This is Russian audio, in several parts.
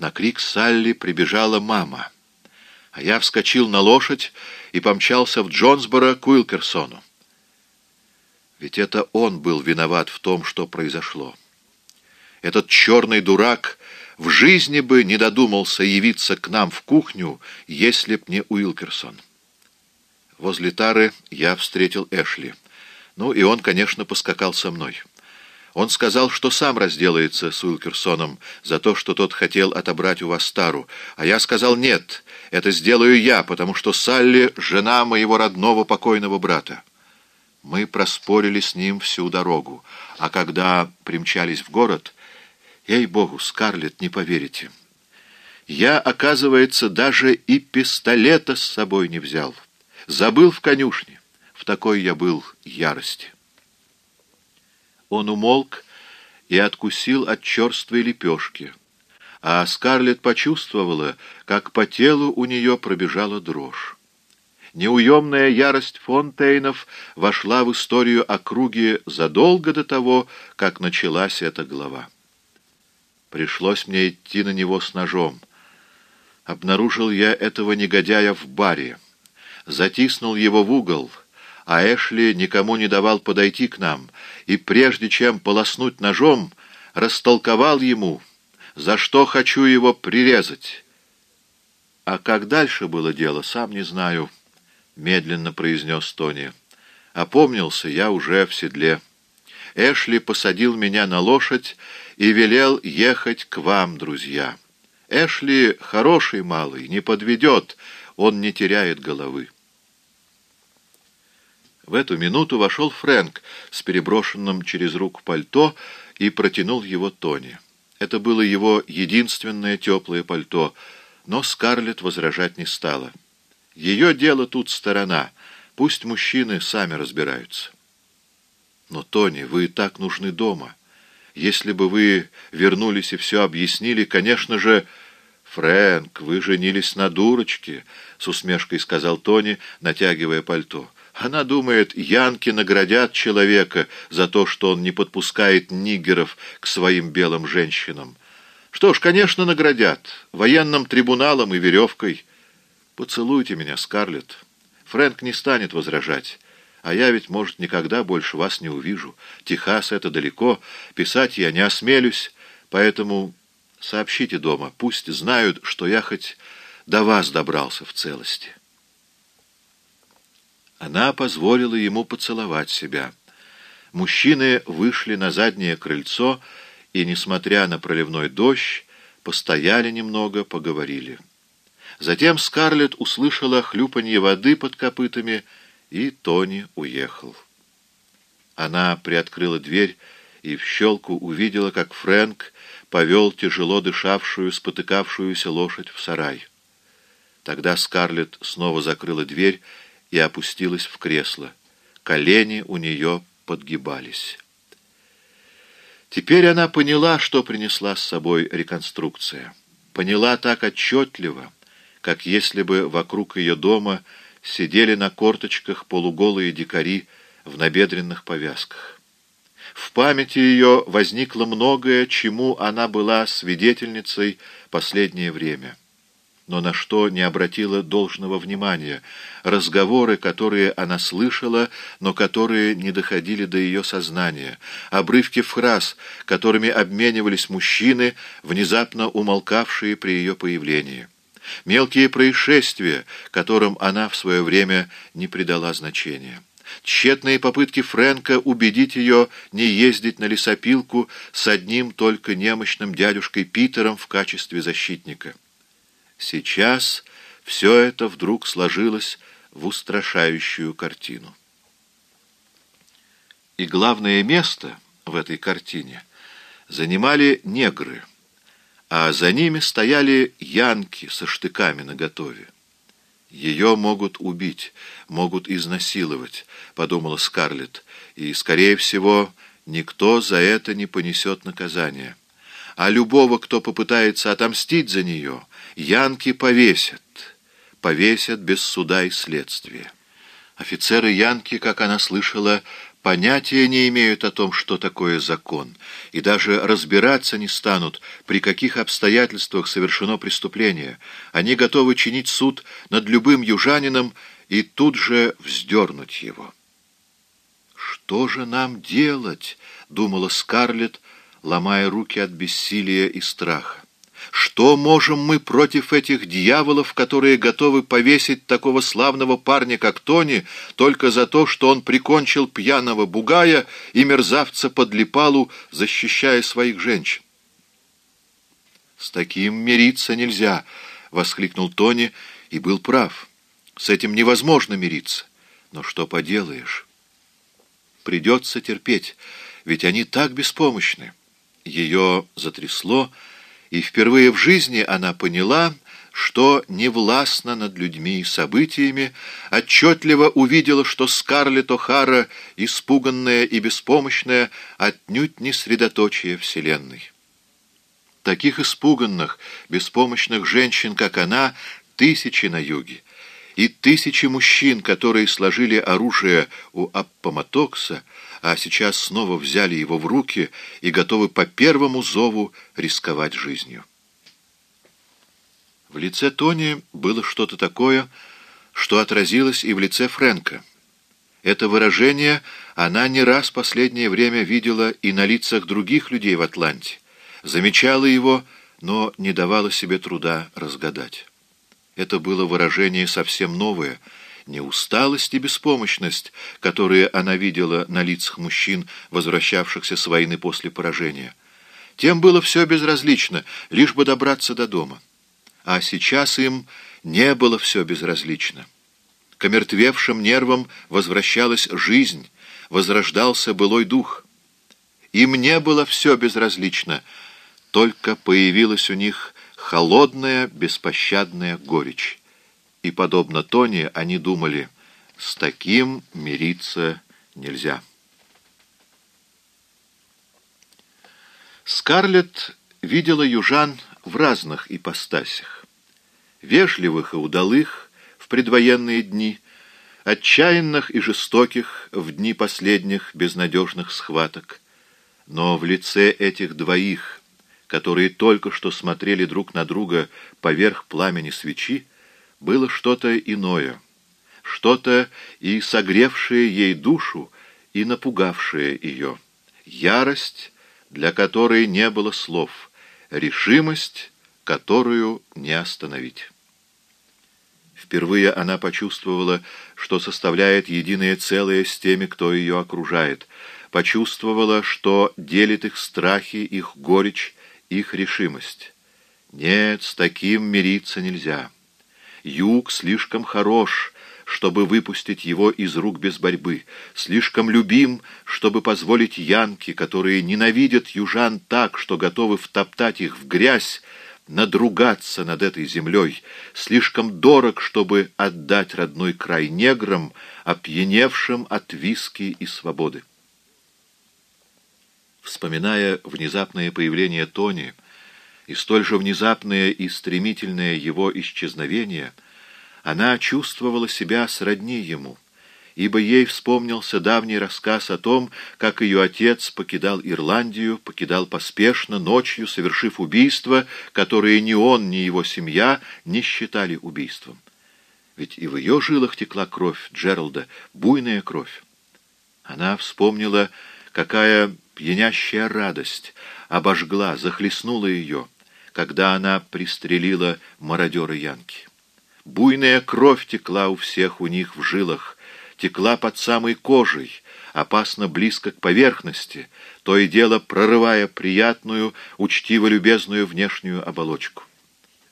На крик Салли прибежала мама, а я вскочил на лошадь и помчался в Джонсборо к Уилкерсону. Ведь это он был виноват в том, что произошло. Этот черный дурак в жизни бы не додумался явиться к нам в кухню, если б не Уилкерсон. Возле Тары я встретил Эшли. Ну, и он, конечно, поскакал со мной. Он сказал, что сам разделается с Уилкерсоном за то, что тот хотел отобрать у вас Тару. А я сказал, нет, это сделаю я, потому что Салли — жена моего родного покойного брата. Мы проспорили с ним всю дорогу, а когда примчались в город... Ей-богу, Скарлетт, не поверите. Я, оказывается, даже и пистолета с собой не взял. Забыл в конюшне. В такой я был ярости. Он умолк и откусил от черствой лепешки. А Скарлетт почувствовала, как по телу у нее пробежала дрожь. Неуемная ярость Фонтейнов вошла в историю округи задолго до того, как началась эта глава. Пришлось мне идти на него с ножом. Обнаружил я этого негодяя в баре. Затиснул его в угол, а Эшли никому не давал подойти к нам, и прежде чем полоснуть ножом, растолковал ему, за что хочу его прирезать. А как дальше было дело, сам не знаю, — медленно произнес Тони. Опомнился я уже в седле. Эшли посадил меня на лошадь и велел ехать к вам, друзья. Эшли хороший малый, не подведет, он не теряет головы. В эту минуту вошел Фрэнк с переброшенным через руку пальто и протянул его Тони. Это было его единственное теплое пальто, но Скарлетт возражать не стала. Ее дело тут сторона, пусть мужчины сами разбираются. Но, Тони, вы так нужны дома. Если бы вы вернулись и все объяснили, конечно же... «Фрэнк, вы женились на дурочке», — с усмешкой сказал Тони, натягивая пальто. «Она думает, янки наградят человека за то, что он не подпускает нигеров к своим белым женщинам. Что ж, конечно, наградят. Военным трибуналом и веревкой. Поцелуйте меня, Скарлетт. Фрэнк не станет возражать». А я ведь, может, никогда больше вас не увижу. Техас — это далеко, писать я не осмелюсь, поэтому сообщите дома, пусть знают, что я хоть до вас добрался в целости». Она позволила ему поцеловать себя. Мужчины вышли на заднее крыльцо и, несмотря на проливной дождь, постояли немного, поговорили. Затем Скарлетт услышала хлюпанье воды под копытами — и Тони уехал. Она приоткрыла дверь и в щелку увидела, как Фрэнк повел тяжело дышавшую, спотыкавшуюся лошадь в сарай. Тогда Скарлетт снова закрыла дверь и опустилась в кресло. Колени у нее подгибались. Теперь она поняла, что принесла с собой реконструкция. Поняла так отчетливо, как если бы вокруг ее дома сидели на корточках полуголые дикари в набедренных повязках. В памяти ее возникло многое, чему она была свидетельницей последнее время, но на что не обратила должного внимания, разговоры, которые она слышала, но которые не доходили до ее сознания, обрывки фраз, которыми обменивались мужчины, внезапно умолкавшие при ее появлении мелкие происшествия, которым она в свое время не придала значения. Тщетные попытки Фрэнка убедить ее не ездить на лесопилку с одним только немощным дядюшкой Питером в качестве защитника. Сейчас все это вдруг сложилось в устрашающую картину. И главное место в этой картине занимали негры — а за ними стояли янки со штыками наготове. «Ее могут убить, могут изнасиловать», — подумала Скарлетт, «и, скорее всего, никто за это не понесет наказания. А любого, кто попытается отомстить за нее, янки повесят, повесят без суда и следствия». Офицеры Янки, как она слышала, понятия не имеют о том, что такое закон, и даже разбираться не станут, при каких обстоятельствах совершено преступление. Они готовы чинить суд над любым южанином и тут же вздернуть его. «Что же нам делать?» — думала Скарлетт, ломая руки от бессилия и страха. Что можем мы против этих дьяволов, которые готовы повесить такого славного парня, как Тони, только за то, что он прикончил пьяного бугая и мерзавца под липалу, защищая своих женщин? «С таким мириться нельзя!» — воскликнул Тони и был прав. «С этим невозможно мириться. Но что поделаешь? Придется терпеть, ведь они так беспомощны». Ее затрясло, — и впервые в жизни она поняла, что не властна над людьми и событиями, отчетливо увидела, что Скарлетт О'Хара, испуганная и беспомощная, отнюдь не средоточие Вселенной. Таких испуганных, беспомощных женщин, как она, тысячи на юге, и тысячи мужчин, которые сложили оружие у Аппоматокса, а сейчас снова взяли его в руки и готовы по первому зову рисковать жизнью. В лице Тони было что-то такое, что отразилось и в лице Фрэнка. Это выражение она не раз последнее время видела и на лицах других людей в Атланте, замечала его, но не давала себе труда разгадать. Это было выражение совсем новое — не усталость и беспомощность, которые она видела на лицах мужчин, возвращавшихся с войны после поражения. Тем было все безразлично, лишь бы добраться до дома. А сейчас им не было все безразлично. К омертвевшим нервам возвращалась жизнь, возрождался былой дух. Им не было все безразлично, только появилась у них холодная, беспощадная горечь и, подобно Тони, они думали, с таким мириться нельзя. Скарлетт видела южан в разных ипостасях. Вежливых и удалых в предвоенные дни, отчаянных и жестоких в дни последних безнадежных схваток. Но в лице этих двоих, которые только что смотрели друг на друга поверх пламени свечи, было что-то иное, что-то и согревшее ей душу, и напугавшее ее. Ярость, для которой не было слов, решимость, которую не остановить. Впервые она почувствовала, что составляет единое целое с теми, кто ее окружает, почувствовала, что делит их страхи, их горечь, их решимость. Нет, с таким мириться нельзя. Юг слишком хорош, чтобы выпустить его из рук без борьбы, слишком любим, чтобы позволить янки, которые ненавидят южан так, что готовы втоптать их в грязь, надругаться над этой землей, слишком дорог, чтобы отдать родной край неграм, опьяневшим от виски и свободы. Вспоминая внезапное появление Тони, и столь же внезапное и стремительное его исчезновение, она чувствовала себя сродни ему, ибо ей вспомнился давний рассказ о том, как ее отец покидал Ирландию, покидал поспешно, ночью, совершив убийство, которое ни он, ни его семья не считали убийством. Ведь и в ее жилах текла кровь Джералда, буйная кровь. Она вспомнила, какая пьянящая радость обожгла, захлестнула ее — когда она пристрелила мародера Янки. Буйная кровь текла у всех у них в жилах, текла под самой кожей, опасно близко к поверхности, то и дело прорывая приятную, учтиво-любезную внешнюю оболочку.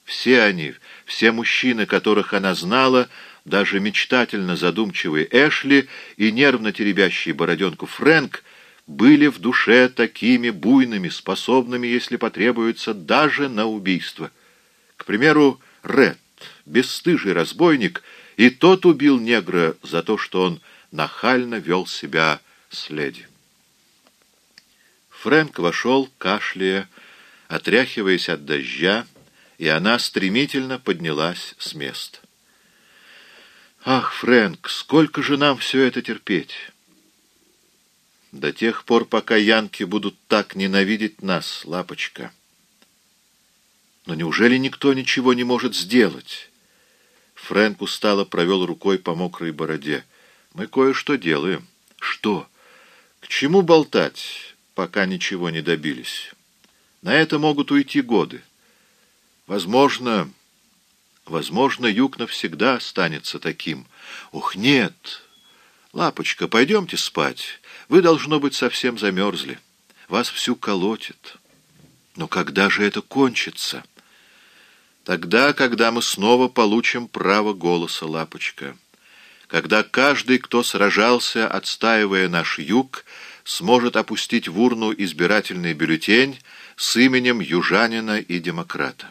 Все они, все мужчины, которых она знала, даже мечтательно задумчивый Эшли и нервно теребящий бороденку Фрэнк, были в душе такими буйными, способными, если потребуется, даже на убийство. К примеру, Ред, бесстыжий разбойник, и тот убил негра за то, что он нахально вел себя с леди. Фрэнк вошел, кашляя, отряхиваясь от дождя, и она стремительно поднялась с места. «Ах, Фрэнк, сколько же нам все это терпеть!» До тех пор, пока янки будут так ненавидеть нас, лапочка. Но неужели никто ничего не может сделать? Фрэнк устало провел рукой по мокрой бороде. Мы кое-что делаем. Что? К чему болтать, пока ничего не добились? На это могут уйти годы. Возможно, возможно, юг навсегда останется таким. Ух, нет! Лапочка, пойдемте спать. Вы, должно быть, совсем замерзли. Вас всю колотит. Но когда же это кончится? Тогда, когда мы снова получим право голоса, Лапочка. Когда каждый, кто сражался, отстаивая наш юг, сможет опустить в урну избирательный бюллетень с именем южанина и демократа.